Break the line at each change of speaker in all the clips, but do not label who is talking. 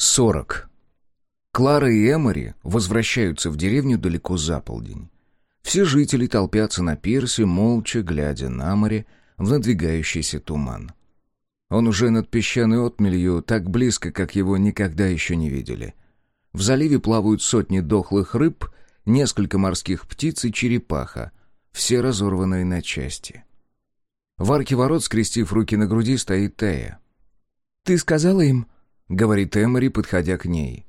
40. Клара и Эмори возвращаются в деревню далеко за полдень. Все жители толпятся на пирсе, молча глядя на море в надвигающийся туман. Он уже над песчаной отмелью так близко, как его никогда еще не видели. В заливе плавают сотни дохлых рыб, несколько морских птиц и черепаха, все разорванные на части. В арке ворот, скрестив руки на груди, стоит Тея.
«Ты сказала им?»
— говорит Эмори, подходя к ней.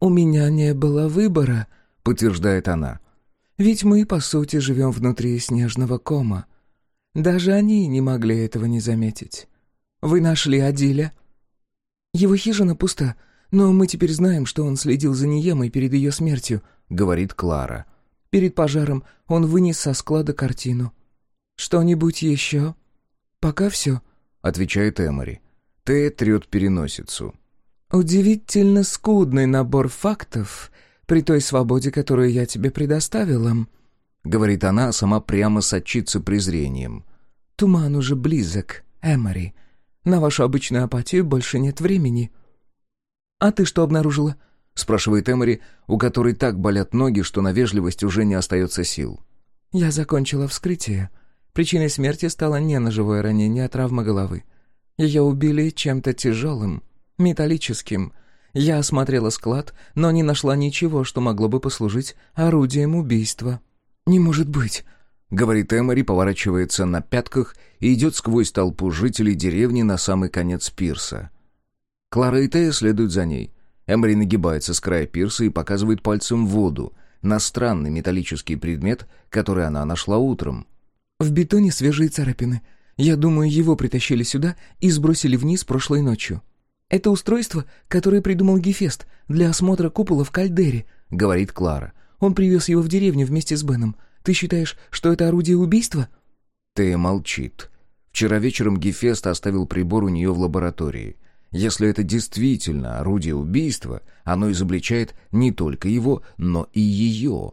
«У меня не было выбора», — подтверждает она. «Ведь мы, по сути, живем внутри снежного кома. Даже они не могли этого не заметить. Вы нашли Адиля?» «Его хижина пуста, но мы теперь знаем, что он следил за Ниемой перед ее смертью», — говорит Клара. «Перед пожаром он вынес со склада картину. Что-нибудь еще?» «Пока все», —
отвечает Эмори. Тея трет переносицу.
«Удивительно скудный набор фактов при той свободе, которую я тебе предоставила», —
говорит она, сама прямо сочится презрением.
«Туман уже близок, Эмори. На вашу обычную апатию больше нет времени». «А ты что обнаружила?» — спрашивает Эмори, у которой так болят ноги, что на вежливость уже не остается сил. «Я закончила вскрытие. Причиной смерти стало не ножевое ранение, а травма головы. Ее убили чем-то тяжелым, металлическим. Я осмотрела склад, но не нашла ничего, что могло бы послужить орудием убийства.
«Не может быть!» — говорит Эмори, поворачивается на пятках и идет сквозь толпу жителей деревни на самый конец пирса. Клара и Тея следуют за ней. Эмори нагибается с края пирса и показывает пальцем воду, на странный металлический предмет, который она нашла утром.
«В бетоне свежие царапины. Я думаю, его притащили сюда и сбросили вниз прошлой ночью». «Это устройство, которое придумал Гефест для осмотра купола в кальдере», — говорит Клара. «Он привез его в деревню вместе с Беном. Ты считаешь, что это орудие убийства?»
Тея молчит. Вчера вечером Гефест оставил прибор у нее в лаборатории. Если это действительно орудие убийства, оно изобличает не только его, но и ее.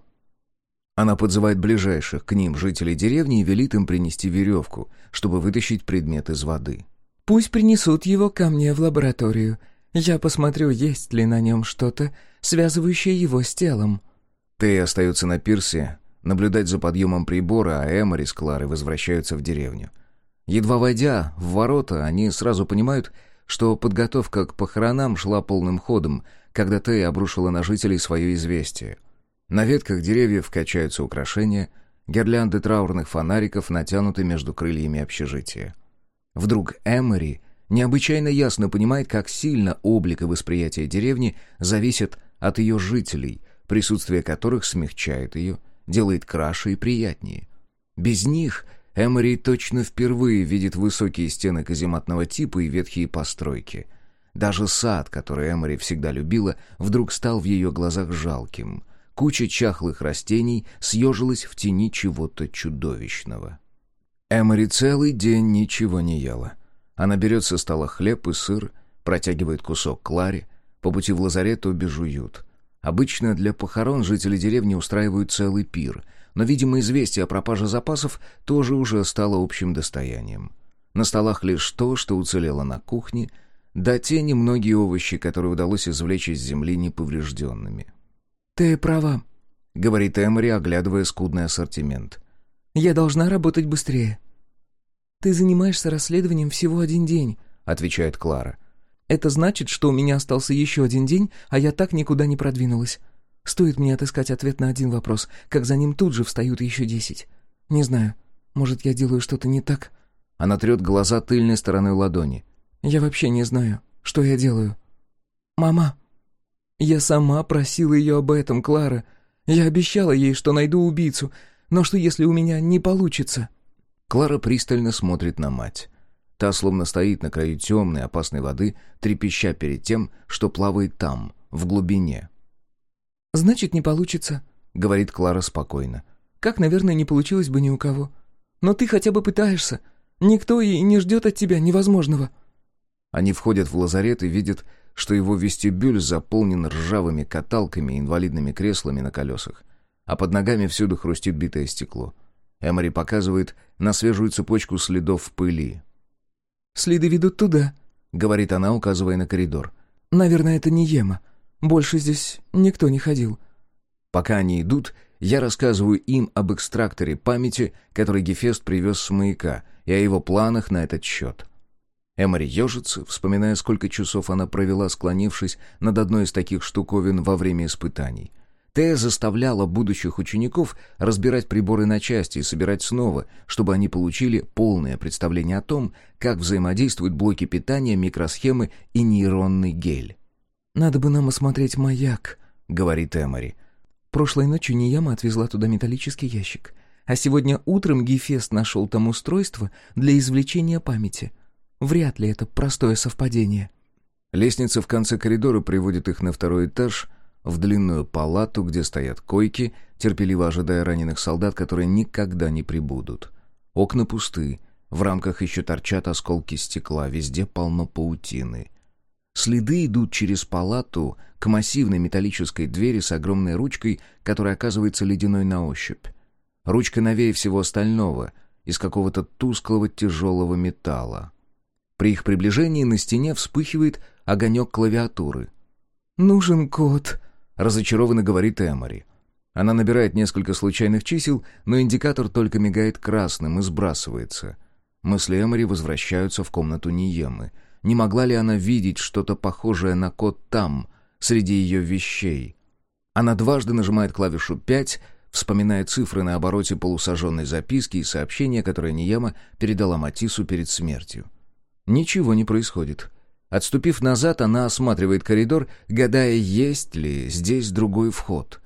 Она подзывает ближайших к ним жителей деревни и велит им принести веревку, чтобы вытащить предмет из воды.
Пусть принесут его ко мне в лабораторию. Я посмотрю, есть ли на нем что-то, связывающее его с телом».
Тея остается на пирсе, наблюдать за подъемом прибора, а Эмори с Кларой возвращаются в деревню. Едва войдя в ворота, они сразу понимают, что подготовка к похоронам шла полным ходом, когда Тея обрушила на жителей свое известие. На ветках деревьев качаются украшения, гирлянды траурных фонариков натянуты между крыльями общежития. Вдруг Эмори необычайно ясно понимает, как сильно облик и восприятие деревни зависят от ее жителей, присутствие которых смягчает ее, делает краше и приятнее. Без них Эмори точно впервые видит высокие стены казематного типа и ветхие постройки. Даже сад, который Эмори всегда любила, вдруг стал в ее глазах жалким. Куча чахлых растений съежилась в тени чего-то чудовищного. Эмори целый день ничего не ела. Она берет со стола хлеб и сыр, протягивает кусок Кларе, по пути в лазарет обе жуют. Обычно для похорон жители деревни устраивают целый пир, но, видимо, известие о пропаже запасов тоже уже стало общим достоянием. На столах лишь то, что уцелело на кухне, да те немногие овощи, которые удалось извлечь из земли неповрежденными.
«Ты права», —
говорит Эмори, оглядывая скудный ассортимент —
я должна работать быстрее». «Ты занимаешься расследованием всего один день», — отвечает Клара. «Это значит, что у меня остался еще один день, а я так никуда не продвинулась. Стоит мне отыскать ответ на один вопрос, как за ним тут же встают еще десять. Не знаю, может, я делаю что-то не так?»
Она трет глаза тыльной стороной ладони.
«Я вообще не знаю, что я делаю». «Мама!» «Я сама просила ее об этом, Клара. Я обещала ей, что найду убийцу, но что, если у меня не получится?»
Клара пристально смотрит на мать. Та словно стоит на краю темной, опасной воды, трепеща перед тем, что плавает там, в глубине.
«Значит, не получится», — говорит Клара спокойно. «Как, наверное, не получилось бы ни у кого. Но ты хотя бы пытаешься. Никто и не ждет от тебя невозможного».
Они входят в лазарет и видят, что его вестибюль заполнен ржавыми каталками и инвалидными креслами на колесах а под ногами всюду хрустит битое стекло. Эмори показывает на свежую цепочку следов в пыли.
«Следы ведут туда», —
говорит она, указывая на коридор.
Наверное, это не Ема. Больше здесь никто не ходил».
Пока они идут, я рассказываю им об экстракторе памяти, который Гефест привез с маяка, и о его планах на этот счет. Эмори ежится, вспоминая, сколько часов она провела, склонившись над одной из таких штуковин во время испытаний. Тея заставляла будущих учеников разбирать приборы на части и собирать снова, чтобы они получили полное представление о том, как взаимодействуют блоки питания, микросхемы и нейронный гель.
«Надо бы нам осмотреть маяк», — говорит
Эмори.
«Прошлой ночью Нияма отвезла туда металлический ящик, а сегодня утром Гефест нашел там устройство для извлечения памяти». Вряд ли это простое совпадение.
Лестница в конце коридора приводит их на второй этаж, в длинную палату, где стоят койки, терпеливо ожидая раненых солдат, которые никогда не прибудут. Окна пусты, в рамках еще торчат осколки стекла, везде полно паутины. Следы идут через палату к массивной металлической двери с огромной ручкой, которая оказывается ледяной на ощупь. Ручка новее всего остального, из какого-то тусклого тяжелого металла. При их приближении на стене вспыхивает огонек клавиатуры.
«Нужен код», —
разочарованно говорит Эмори. Она набирает несколько случайных чисел, но индикатор только мигает красным и сбрасывается. Мысли Эмори возвращаются в комнату Ниемы. Не могла ли она видеть что-то похожее на код там, среди ее вещей? Она дважды нажимает клавишу «пять», вспоминая цифры на обороте полусожженной записки и сообщения, которые Нияма передала Матису перед смертью. Ничего не происходит. Отступив назад, она осматривает коридор, гадая, есть ли здесь другой вход.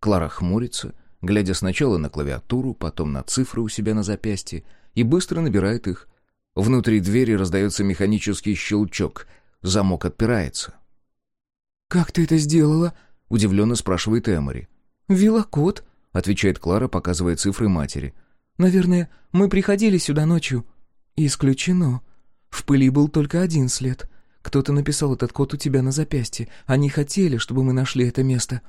Клара хмурится, глядя сначала на клавиатуру, потом на цифры у себя на запястье, и быстро набирает их. Внутри двери раздается механический щелчок. Замок отпирается.
«Как ты это сделала?»
— удивленно спрашивает Эмори.
«Ввела код», —
отвечает Клара, показывая цифры матери.
«Наверное, мы приходили сюда ночью». «Исключено», в пыли был только один след. Кто-то написал этот код у тебя на запястье. Они хотели, чтобы мы нашли это место».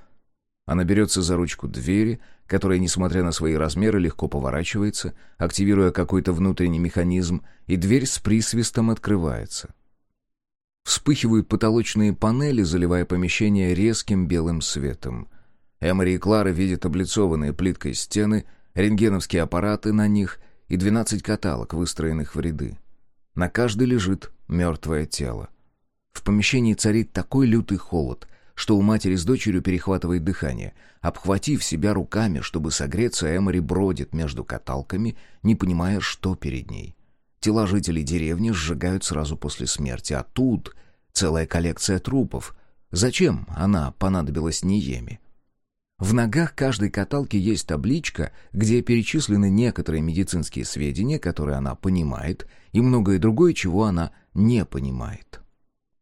Она берется за ручку двери, которая, несмотря на свои размеры, легко поворачивается, активируя какой-то внутренний механизм, и дверь с присвистом открывается. Вспыхивают потолочные панели, заливая помещение резким белым светом. Эмори и Клара видят облицованные плиткой стены, рентгеновские аппараты на них и двенадцать каталог, выстроенных в ряды. На каждой лежит мертвое тело. В помещении царит такой лютый холод, что у матери с дочерью перехватывает дыхание. Обхватив себя руками, чтобы согреться, Эмори бродит между каталками, не понимая, что перед ней. Тела жителей деревни сжигают сразу после смерти, а тут целая коллекция трупов. Зачем она понадобилась Ниеме? В ногах каждой каталки есть табличка, где перечислены некоторые медицинские сведения, которые она понимает, и многое другое, чего она не понимает.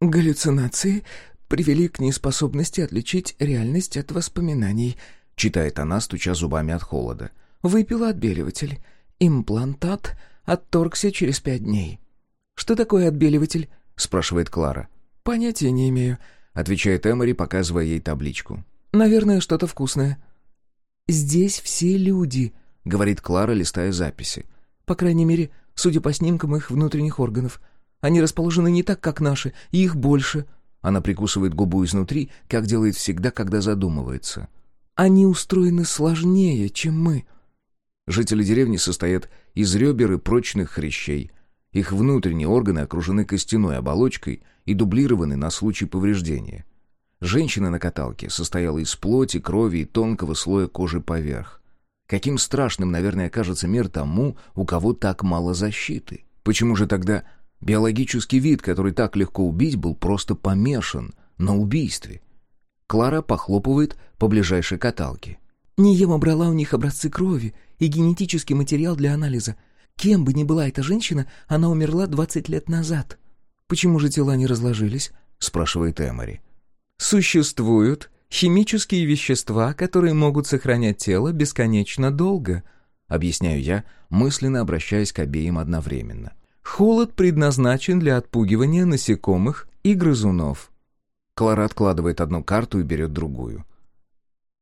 «Галлюцинации привели к неспособности отличить реальность от воспоминаний», читает она, стуча зубами от холода. «Выпила отбеливатель. Имплантат отторгся через пять дней». «Что такое отбеливатель?» спрашивает Клара. «Понятия не имею», отвечает Эмори, показывая ей табличку. Наверное, что-то вкусное». «Здесь все люди», — говорит Клара, листая записи. «По крайней мере, судя по снимкам их внутренних органов. Они расположены не так, как наши, и их больше». Она прикусывает губу изнутри, как делает всегда, когда задумывается. «Они устроены сложнее, чем мы».
Жители деревни состоят из ребер и прочных хрящей. Их внутренние органы окружены костяной оболочкой и дублированы на случай повреждения. Женщина на каталке состояла из плоти, крови и тонкого слоя кожи поверх. Каким страшным, наверное, кажется мир тому, у кого так мало защиты. Почему же тогда биологический вид, который так легко убить, был просто помешан на убийстве? Клара похлопывает по ближайшей каталке.
Ниема брала у них образцы крови и генетический материал для анализа. Кем бы ни была эта женщина, она умерла 20 лет назад. «Почему же тела не разложились?» — спрашивает Эмори. Существуют химические вещества, которые могут сохранять тело бесконечно долго, объясняю я, мысленно обращаясь к обеим одновременно. Холод предназначен для отпугивания насекомых и грызунов.
Клара откладывает одну карту и берет другую.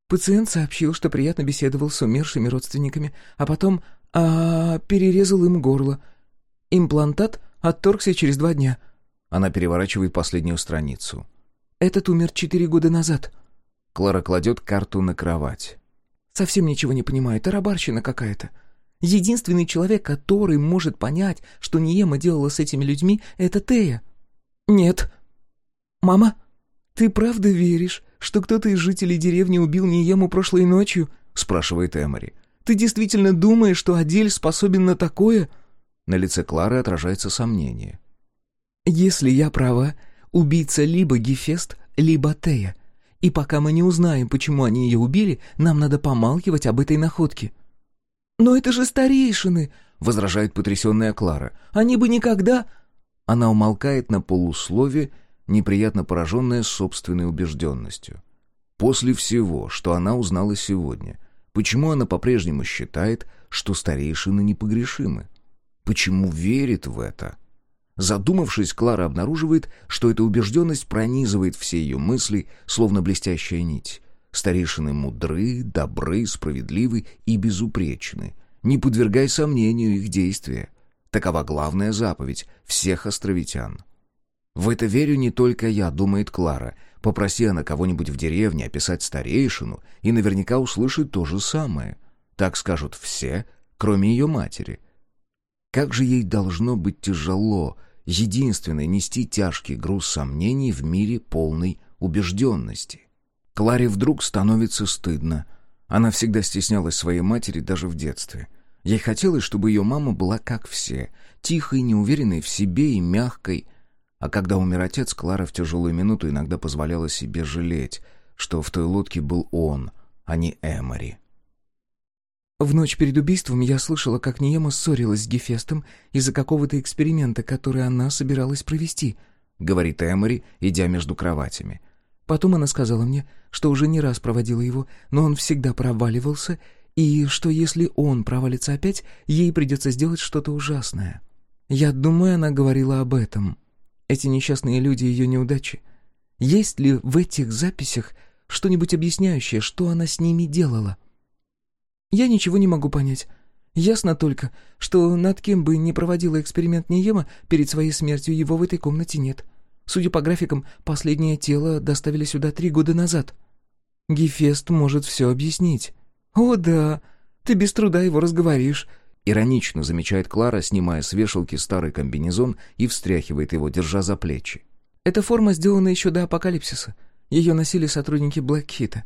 Пациент сообщил, что приятно беседовал с умершими родственниками, а потом а, перерезал им горло. Имплантат отторгся через два дня.
Она переворачивает последнюю страницу.
Этот умер четыре года назад».
Клара кладет карту на кровать.
«Совсем ничего не понимаю, тарабарщина какая-то. Единственный человек, который может понять, что Ниема делала с этими людьми, это Тея». «Нет». «Мама, ты правда веришь, что кто-то из жителей деревни убил Ниему прошлой ночью?» — спрашивает Эмори. «Ты действительно думаешь, что Адель способен на такое?»
На лице Клары отражается сомнение.
«Если я права, убийца либо Гефест, либо Тея. И пока мы не узнаем, почему они ее убили, нам надо помалкивать об этой находке». «Но это же старейшины!» — возражает потрясенная Клара. «Они бы никогда...»
Она умолкает на полуслове, неприятно пораженная собственной убежденностью. После всего, что она узнала сегодня, почему она по-прежнему считает, что старейшины непогрешимы? Почему верит в это? Задумавшись, Клара обнаруживает, что эта убежденность пронизывает все ее мысли, словно блестящая нить. Старейшины мудры, добры, справедливы и безупречны. Не подвергай сомнению их действия. Такова главная заповедь всех островитян. «В это верю не только я», — думает Клара. Попроси она кого-нибудь в деревне описать старейшину, и наверняка услышит то же самое. Так скажут все, кроме ее матери. Как же ей должно быть тяжело, единственное, нести тяжкий груз сомнений в мире полной убежденности. Кларе вдруг становится стыдно. Она всегда стеснялась своей матери даже в детстве — Ей хотелось, чтобы ее мама была как все, тихой, неуверенной в себе и мягкой. А когда умер отец, Клара в тяжелую минуту иногда позволяла себе жалеть, что в той лодке был он, а не Эмори.
В ночь перед убийством я слышала, как Ниема ссорилась с Гефестом из-за какого-то эксперимента, который она собиралась провести, — говорит Эмори, идя между кроватями. Потом она сказала мне, что уже не раз проводила его, но он всегда проваливался, и что если он провалится опять, ей придется сделать что-то ужасное. Я думаю, она говорила об этом. Эти несчастные люди ее неудачи. Есть ли в этих записях что-нибудь объясняющее, что она с ними делала? Я ничего не могу понять. Ясно только, что над кем бы ни проводила эксперимент Ниема, перед своей смертью его в этой комнате нет. Судя по графикам, последнее тело доставили сюда три года назад. Гефест может все объяснить. «О, да, ты без труда его разговоришь», —
иронично замечает Клара, снимая с вешалки старый комбинезон и встряхивает его, держа за плечи.
«Эта форма сделана еще до апокалипсиса. Ее носили сотрудники Блэкхита.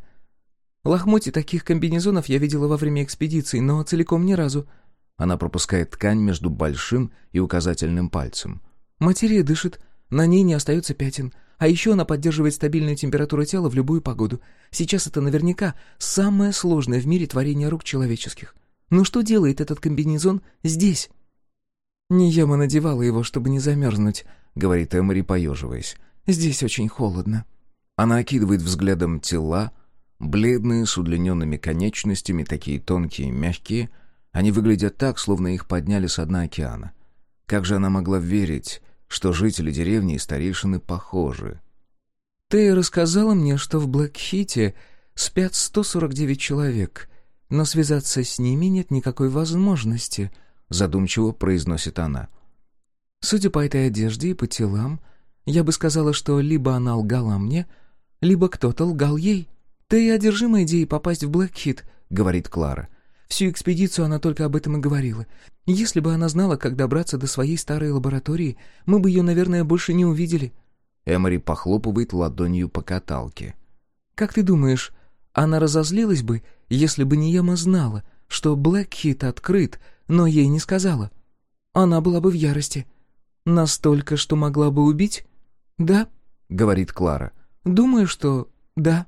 Лохмотья таких комбинезонов я видела во время экспедиции, но целиком ни разу».
Она пропускает ткань между большим и указательным пальцем.
«Материя дышит, на ней не остается пятен. А еще она поддерживает стабильную температуру тела в любую погоду. Сейчас это наверняка самое сложное в мире творение рук человеческих. Но что делает этот комбинезон здесь? «Нияма надевала его, чтобы не замерзнуть», — говорит Эмори, поеживаясь. «Здесь очень холодно».
Она окидывает взглядом тела, бледные, с удлиненными конечностями, такие тонкие мягкие. Они выглядят так, словно их подняли с дна океана. Как же она могла верить что жители деревни и старейшины похожи.
«Ты рассказала мне, что в Блэкхите спят 149 человек, но связаться с ними нет никакой возможности», — задумчиво произносит она. «Судя по этой одежде и по телам, я бы сказала, что либо она лгала мне, либо кто-то лгал ей. Ты одержима идеей попасть в Блэкхит», — говорит Клара. Всю экспедицию она только об этом и говорила. Если бы она знала, как добраться до своей старой лаборатории, мы бы ее, наверное, больше не увидели».
Эмори похлопывает ладонью по каталке.
«Как ты думаешь, она разозлилась бы, если бы Нияма знала, что Блэкхит открыт, но ей не сказала? Она была бы в ярости. Настолько, что могла бы убить?» «Да», — говорит Клара. «Думаю, что да».